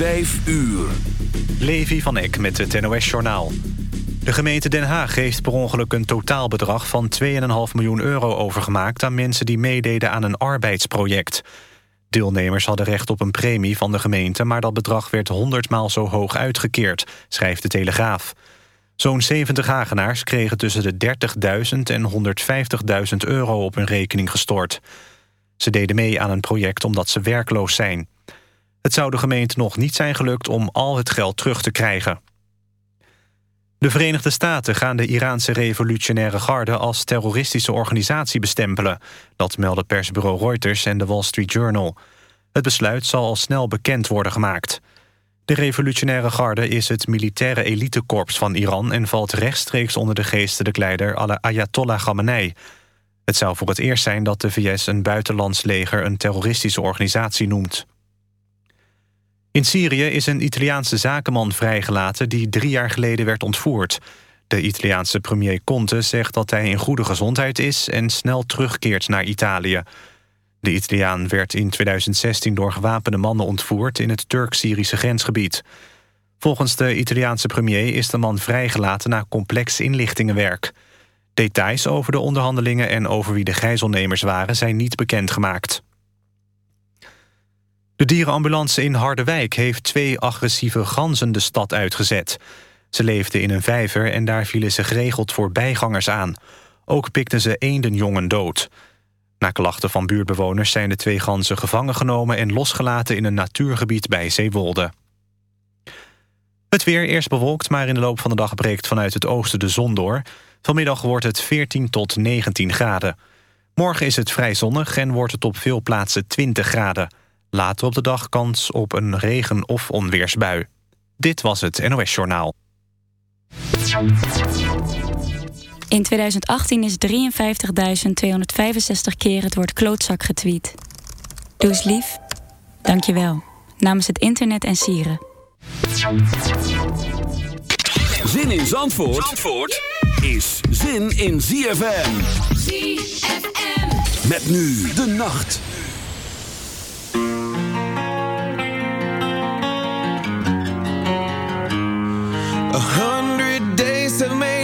5 uur. Levi van Eck met het NOS-journaal. De gemeente Den Haag heeft per ongeluk een totaalbedrag van 2,5 miljoen euro overgemaakt... aan mensen die meededen aan een arbeidsproject. Deelnemers hadden recht op een premie van de gemeente... maar dat bedrag werd honderdmaal zo hoog uitgekeerd, schrijft de Telegraaf. Zo'n 70 Hagenaars kregen tussen de 30.000 en 150.000 euro op hun rekening gestort. Ze deden mee aan een project omdat ze werkloos zijn... Het zou de gemeente nog niet zijn gelukt om al het geld terug te krijgen. De Verenigde Staten gaan de Iraanse revolutionaire garde... als terroristische organisatie bestempelen. Dat melden persbureau Reuters en de Wall Street Journal. Het besluit zal al snel bekend worden gemaakt. De revolutionaire garde is het militaire elitekorps van Iran... en valt rechtstreeks onder de geestelijke leider Ayatollah Khamenei. Het zou voor het eerst zijn dat de VS een buitenlands leger... een terroristische organisatie noemt. In Syrië is een Italiaanse zakenman vrijgelaten... die drie jaar geleden werd ontvoerd. De Italiaanse premier Conte zegt dat hij in goede gezondheid is... en snel terugkeert naar Italië. De Italiaan werd in 2016 door gewapende mannen ontvoerd... in het Turk-Syrische grensgebied. Volgens de Italiaanse premier is de man vrijgelaten... na complex inlichtingenwerk. Details over de onderhandelingen en over wie de gijzelnemers waren... zijn niet bekendgemaakt. De dierenambulance in Harderwijk heeft twee agressieve ganzen de stad uitgezet. Ze leefden in een vijver en daar vielen ze geregeld voor bijgangers aan. Ook pikten ze eendenjongen dood. Na klachten van buurtbewoners zijn de twee ganzen gevangen genomen... en losgelaten in een natuurgebied bij Zeewolde. Het weer eerst bewolkt, maar in de loop van de dag breekt vanuit het oosten de zon door. Vanmiddag wordt het 14 tot 19 graden. Morgen is het vrij zonnig en wordt het op veel plaatsen 20 graden. Later op de dag kans op een regen- of onweersbui. Dit was het NOS Journaal. In 2018 is 53.265 keer het woord klootzak getweet. Doe eens lief. Dank je wel. Namens het internet en sieren. Zin in Zandvoort, Zandvoort is zin in ZFM. ZFM. Met nu de nacht. A hundred days have made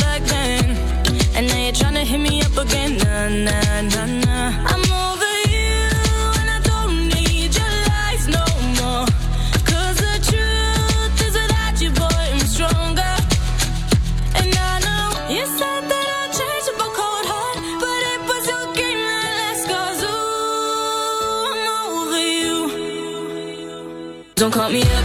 hit me up again. Nah, nah, nah, nah. I'm over you, and I don't need your lies no more. Cause the truth is without you, boy, I'm stronger. And I know you said that I'd change up a cold heart. But it was your game that last. Cause ooh, I'm over you. Don't call me up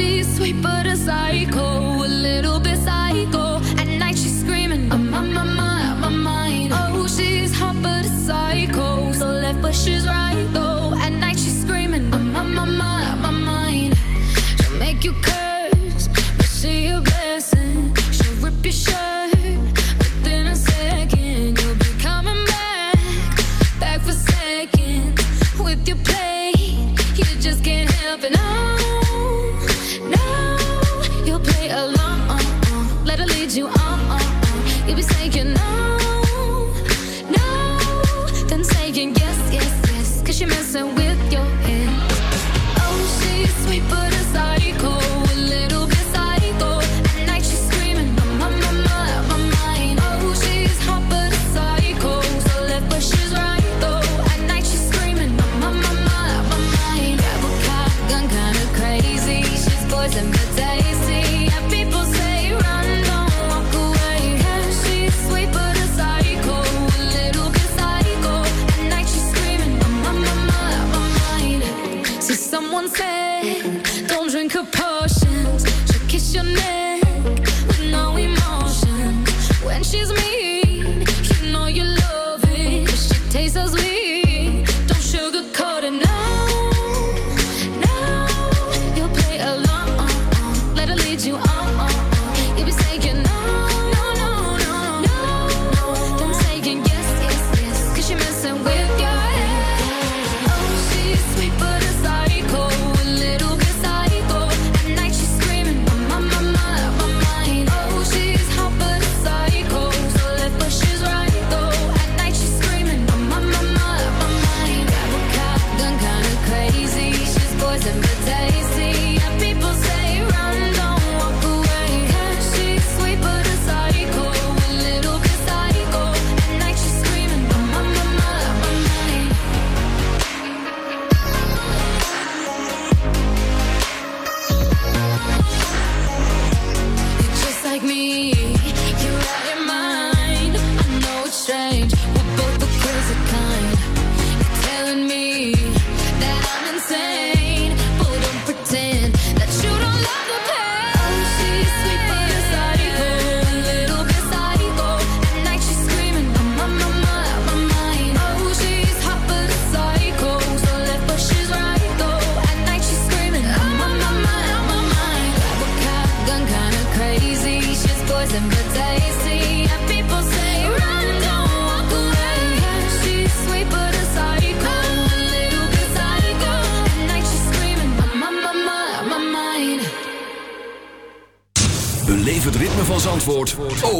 she's sweet but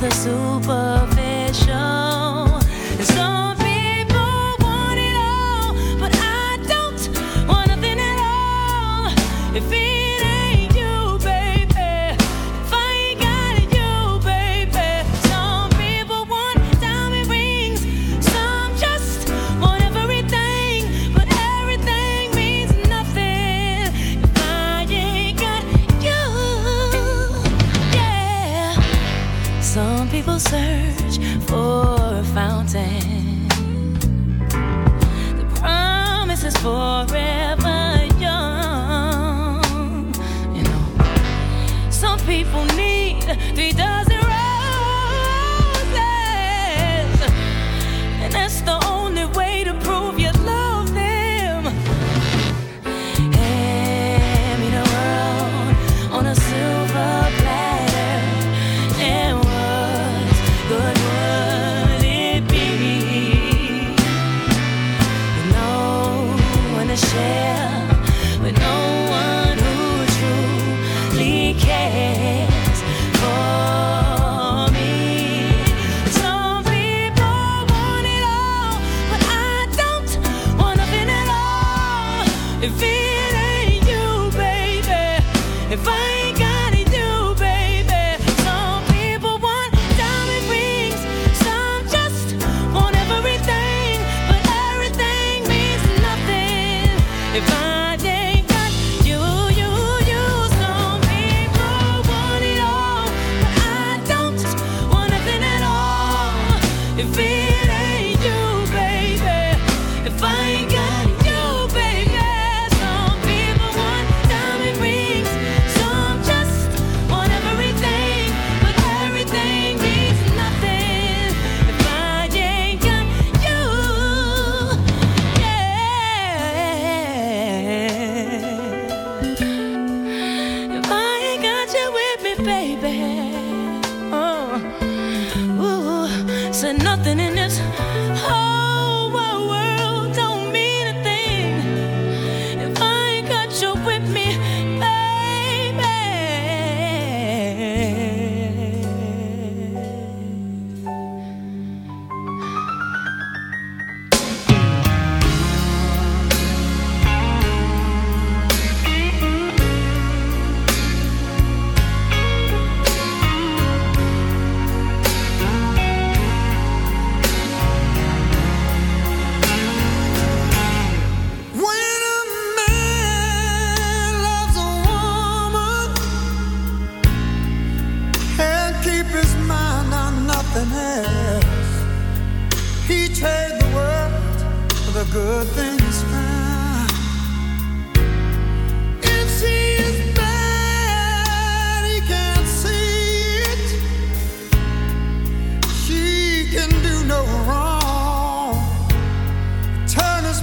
the zoo.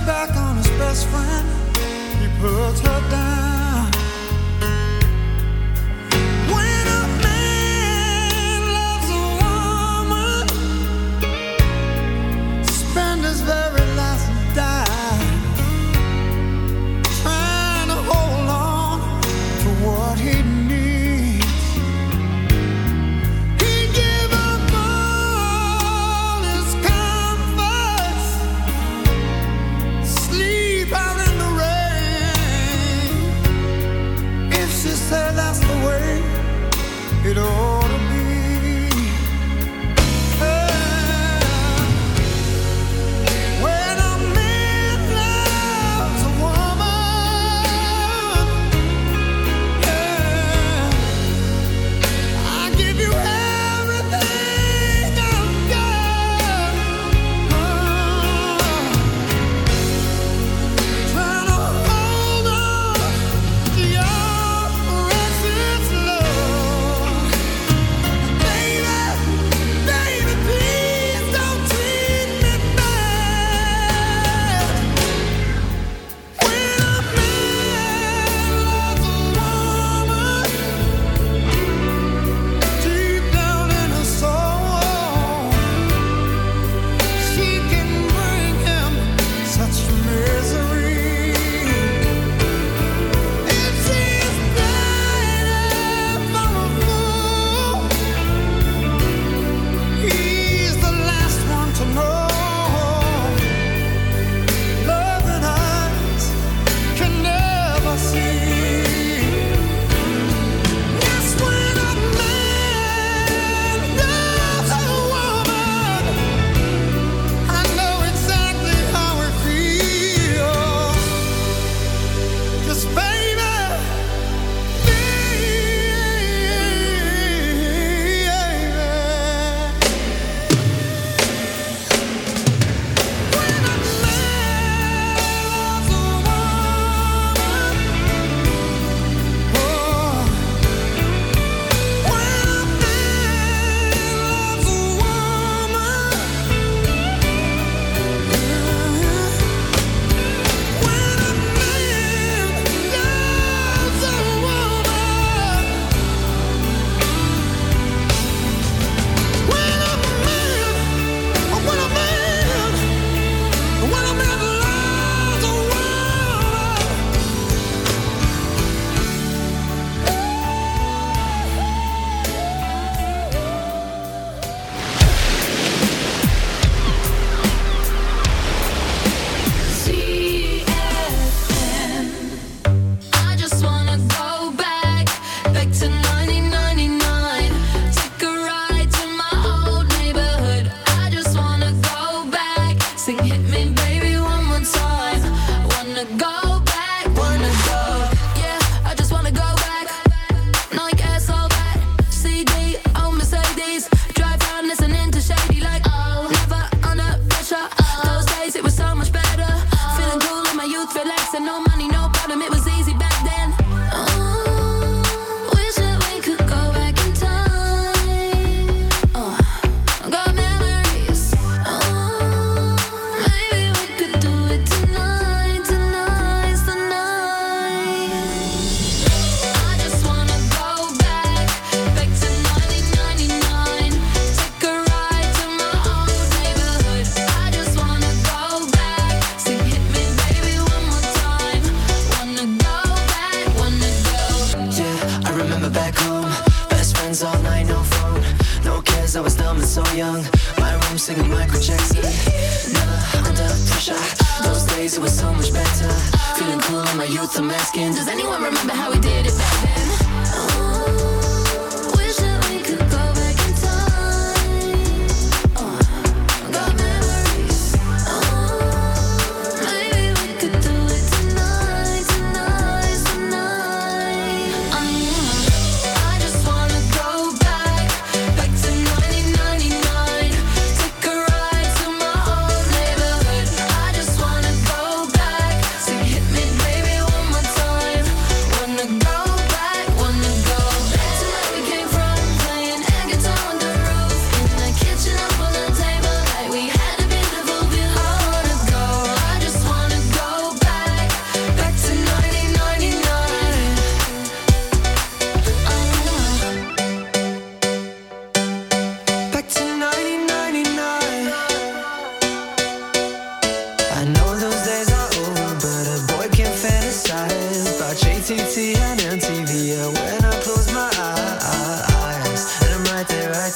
Back on his best friend. He puts her down.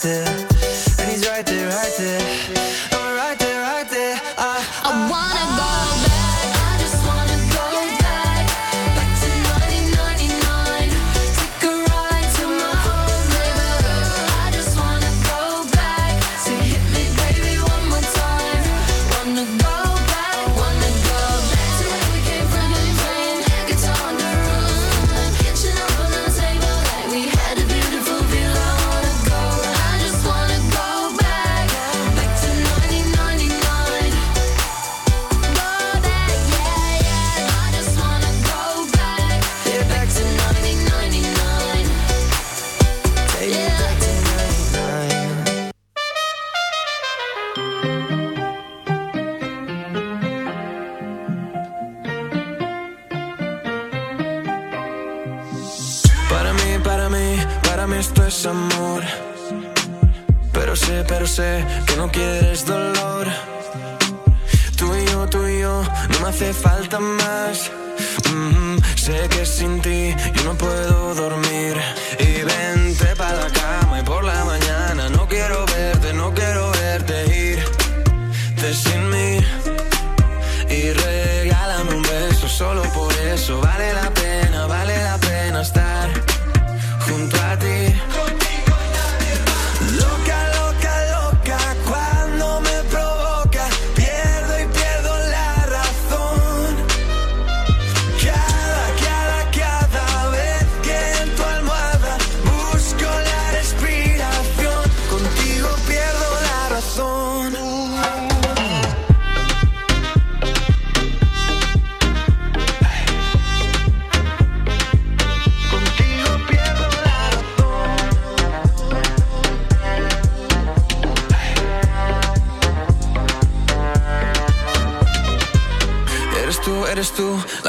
there, and he's right there, right there.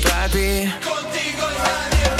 junto a. Contigo nadie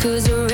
cause you're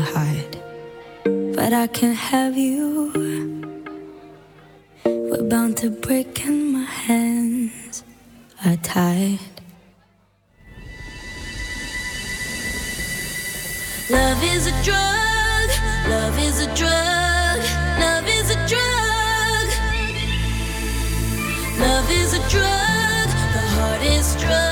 hide. But I can't have you. We're bound to break, and my hands are tied. Love is a drug, love is a drug, love is a drug. Love is a drug, the heart is drugged.